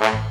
Bye.